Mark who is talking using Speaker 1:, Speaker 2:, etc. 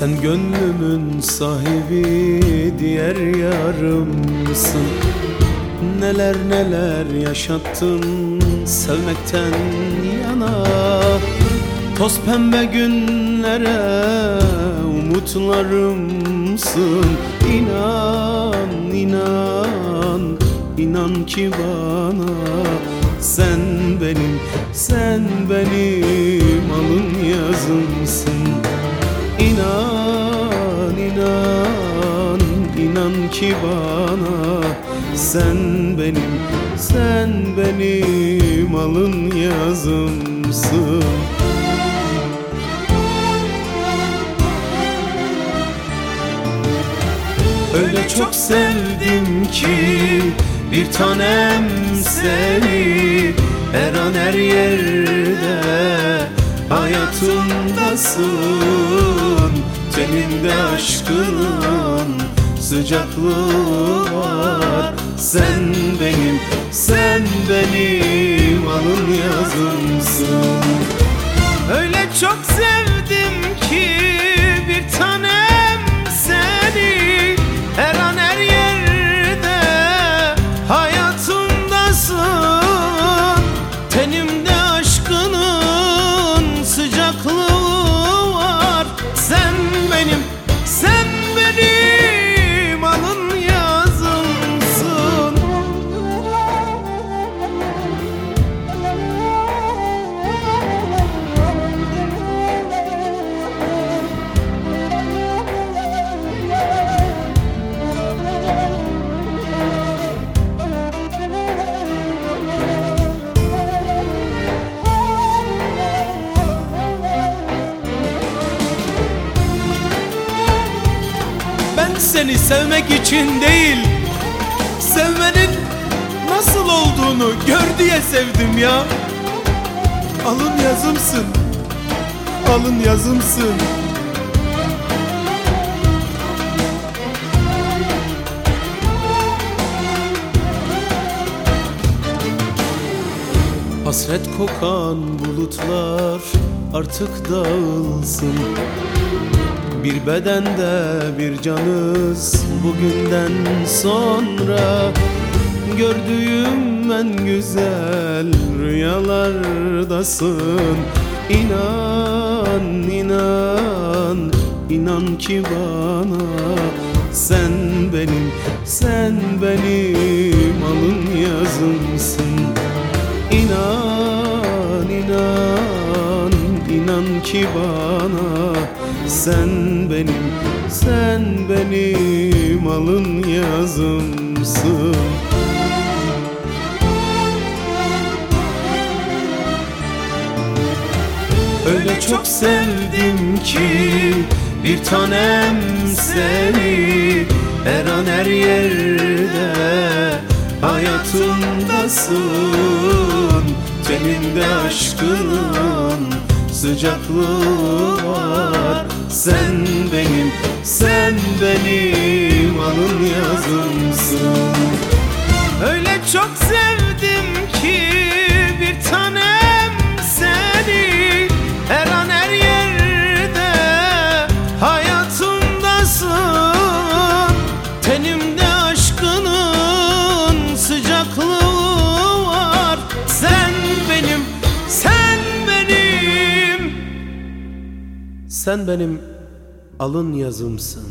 Speaker 1: Sen gönlümün sahibi diğer yarımsın. Neler neler yaşattın sevmekten yana. Toz pembe günlere umutlarımsın. İnan, inan, inan ki bana Sen benim, sen benim alın yazımsın ki bana Sen benim, sen benim alın yazımsın. Öyle çok sevdim ki bir tanem seni Her an her yerde hayatımdasın. Teninde aşkının sıcaklığı var. Sen benim, sen benim alın yazımsın. Öyle çok sevdim seni sevmek için değil Sevmenin nasıl olduğunu gör diye sevdim ya. Alın yazımsın Alın yazımsın. Hasret kokan bulutlar artık dağılsın bir bedende bir canız. Bugünden sonra Gördüğüm en güzel rüyalardasın. İnan, inan, inan ki bana Sen benim, sen benim alın yazımsın Sen benim, sen benim alın yazımsın. Öyle çok sevdim ki bir tanem seni Her an her yerde hayatımdasın. Teninde aşkının sıcaklığı var. Sen benim, sen benim alın yazımsın. Öyle çok Sen benim alın yazımsın